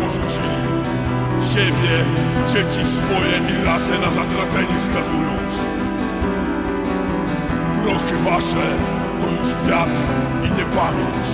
porzucili. Siebie, dzieci swoje i rasę na zatracenie skazując. Prochy wasze to już wiatr i niepamięć.